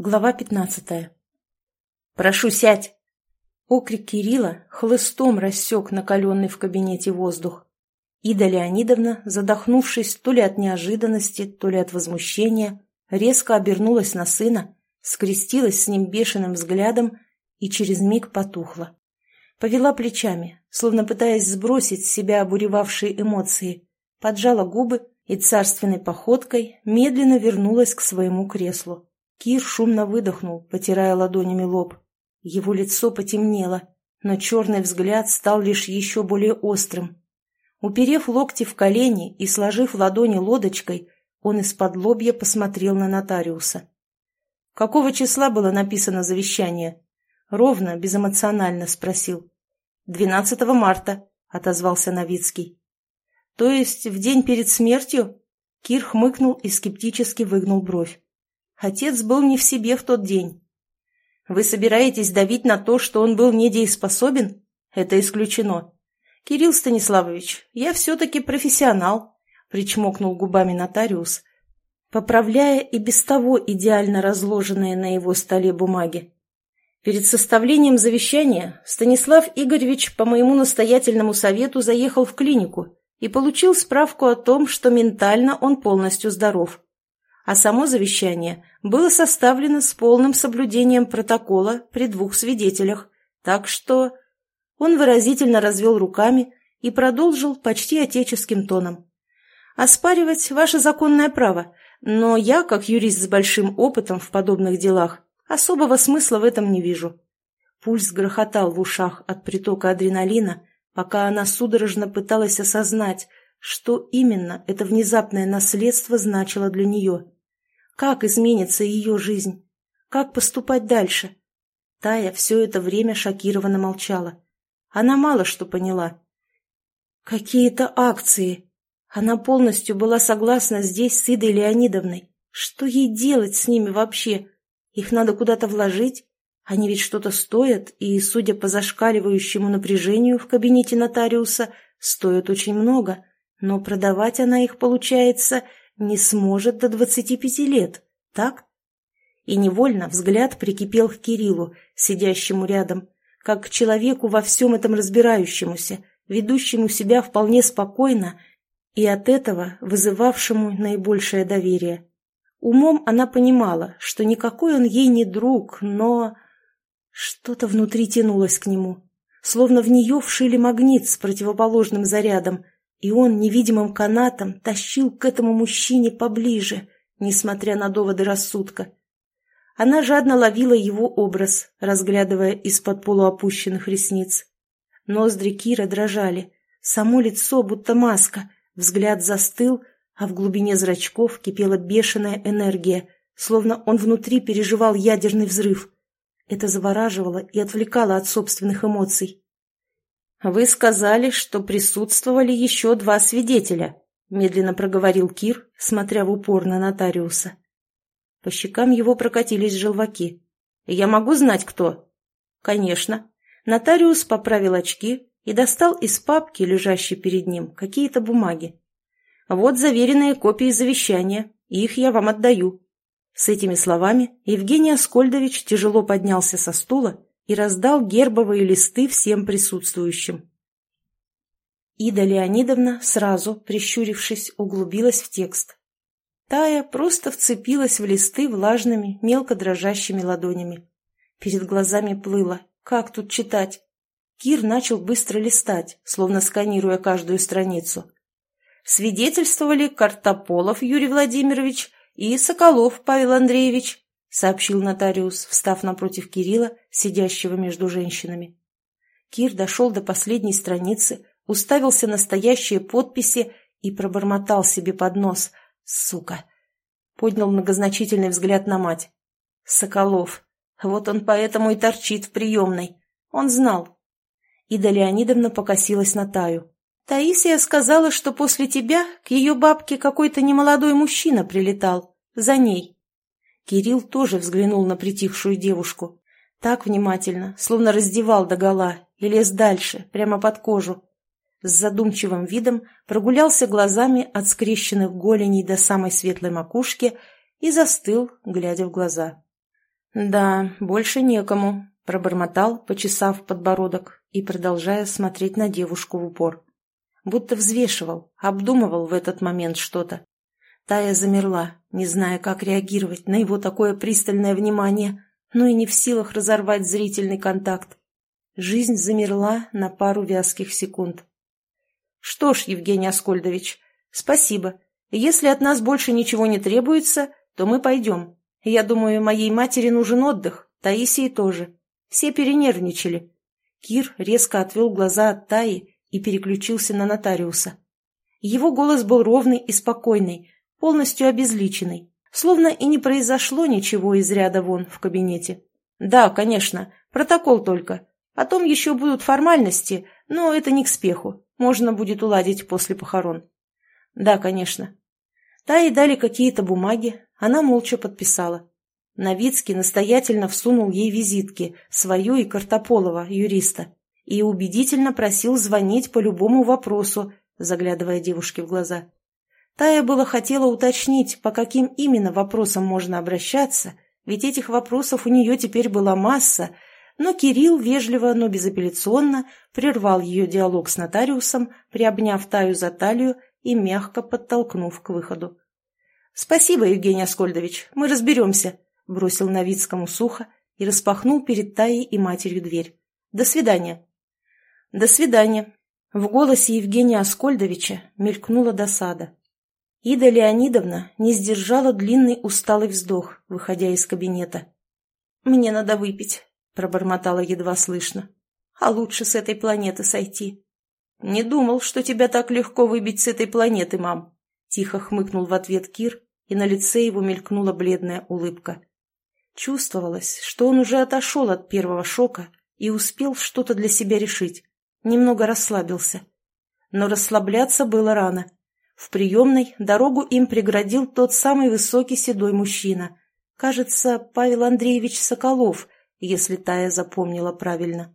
Глава пятнадцатая. «Прошу, сядь!» Окрик Кирилла хлыстом рассек накаленный в кабинете воздух. Ида Леонидовна, задохнувшись то ли от неожиданности, то ли от возмущения, резко обернулась на сына, скрестилась с ним бешеным взглядом и через миг потухла. Повела плечами, словно пытаясь сбросить с себя обуревавшие эмоции, поджала губы и царственной походкой медленно вернулась к своему креслу. Кир шумно выдохнул, потирая ладонями лоб. Его лицо потемнело, но черный взгляд стал лишь еще более острым. Уперев локти в колени и сложив ладони лодочкой, он из-под лобья посмотрел на нотариуса. «Какого числа было написано завещание?» Ровно, безэмоционально спросил. «Двенадцатого марта», — отозвался Новицкий. «То есть в день перед смертью?» Кир хмыкнул и скептически выгнул бровь. Отец был не в себе в тот день. Вы собираетесь давить на то, что он был недееспособен? Это исключено. Кирилл Станиславович, я все-таки профессионал, причмокнул губами нотариус, поправляя и без того идеально разложенные на его столе бумаги. Перед составлением завещания Станислав Игоревич по моему настоятельному совету заехал в клинику и получил справку о том, что ментально он полностью здоров а само завещание было составлено с полным соблюдением протокола при двух свидетелях, так что... Он выразительно развел руками и продолжил почти отеческим тоном. «Оспаривать ваше законное право, но я, как юрист с большим опытом в подобных делах, особого смысла в этом не вижу». Пульс грохотал в ушах от притока адреналина, пока она судорожно пыталась осознать, что именно это внезапное наследство значило для нее. Как изменится ее жизнь? Как поступать дальше? Тая все это время шокированно молчала. Она мало что поняла. Какие-то акции. Она полностью была согласна здесь с Идой Леонидовной. Что ей делать с ними вообще? Их надо куда-то вложить? Они ведь что-то стоят, и, судя по зашкаливающему напряжению в кабинете нотариуса, стоят очень много. Но продавать она их, получается, не сможет до двадцати пяти лет, так? И невольно взгляд прикипел к Кириллу, сидящему рядом, как к человеку во всем этом разбирающемуся, ведущему себя вполне спокойно и от этого вызывавшему наибольшее доверие. Умом она понимала, что никакой он ей не друг, но... Что-то внутри тянулось к нему, словно в нее вшили магнит с противоположным зарядом — и он невидимым канатом тащил к этому мужчине поближе, несмотря на доводы рассудка. Она жадно ловила его образ, разглядывая из-под полуопущенных ресниц. Ноздри Кира дрожали, само лицо будто маска, взгляд застыл, а в глубине зрачков кипела бешеная энергия, словно он внутри переживал ядерный взрыв. Это завораживало и отвлекало от собственных эмоций. «Вы сказали, что присутствовали еще два свидетеля», — медленно проговорил Кир, смотря в упор на нотариуса. По щекам его прокатились желваки. «Я могу знать, кто?» «Конечно». Нотариус поправил очки и достал из папки, лежащей перед ним, какие-то бумаги. «Вот заверенные копии завещания, их я вам отдаю». С этими словами Евгений Аскольдович тяжело поднялся со стула и раздал гербовые листы всем присутствующим. Ида Леонидовна сразу, прищурившись, углубилась в текст. Тая просто вцепилась в листы влажными, мелко дрожащими ладонями. Перед глазами плыло. Как тут читать? Кир начал быстро листать, словно сканируя каждую страницу. Свидетельствовали Картополов Юрий Владимирович и Соколов Павел Андреевич, — сообщил нотариус, встав напротив Кирилла, сидящего между женщинами. Кир дошел до последней страницы, уставился на стоящие подписи и пробормотал себе под нос. «Сука!» Поднял многозначительный взгляд на мать. «Соколов. Вот он поэтому и торчит в приемной. Он знал». Ида Леонидовна покосилась на Таю. «Таисия сказала, что после тебя к ее бабке какой-то немолодой мужчина прилетал. За ней». Кирилл тоже взглянул на притихшую девушку. Так внимательно, словно раздевал догола и лез дальше, прямо под кожу. С задумчивым видом прогулялся глазами от скрещенных голеней до самой светлой макушки и застыл, глядя в глаза. «Да, больше некому», — пробормотал, почесав подбородок и продолжая смотреть на девушку в упор. Будто взвешивал, обдумывал в этот момент что-то. Тая замерла, не зная, как реагировать на его такое пристальное внимание, но и не в силах разорвать зрительный контакт. Жизнь замерла на пару вязких секунд. «Что ж, Евгений Аскольдович, спасибо. Если от нас больше ничего не требуется, то мы пойдем. Я думаю, моей матери нужен отдых, Таисии тоже. Все перенервничали». Кир резко отвел глаза от Таи и переключился на нотариуса. Его голос был ровный и спокойный, полностью обезличенный, словно и не произошло ничего из ряда вон в кабинете. «Да, конечно, протокол только. Потом еще будут формальности, но это не к спеху. Можно будет уладить после похорон. Да, конечно. Таи дали какие-то бумаги, она молча подписала. Новицкий настоятельно всунул ей визитки, свою и Картополова, юриста, и убедительно просил звонить по любому вопросу, заглядывая девушке в глаза. Тая было хотела уточнить, по каким именно вопросам можно обращаться, ведь этих вопросов у нее теперь была масса, но Кирилл вежливо, но безапелляционно прервал ее диалог с нотариусом, приобняв Таю за талию и мягко подтолкнув к выходу. «Спасибо, Евгений Аскольдович, мы разберемся», — бросил Новицкому сухо и распахнул перед Таей и матерью дверь. «До свидания». «До свидания». В голосе Евгения Аскольдовича мелькнула досада. Ида Леонидовна не сдержала длинный усталый вздох, выходя из кабинета. «Мне надо выпить пробормотала едва слышно. «А лучше с этой планеты сойти». «Не думал, что тебя так легко выбить с этой планеты, мам», — тихо хмыкнул в ответ Кир, и на лице его мелькнула бледная улыбка. Чувствовалось, что он уже отошел от первого шока и успел что-то для себя решить. Немного расслабился. Но расслабляться было рано. В приемной дорогу им преградил тот самый высокий седой мужчина. Кажется, Павел Андреевич Соколов — если Тая запомнила правильно.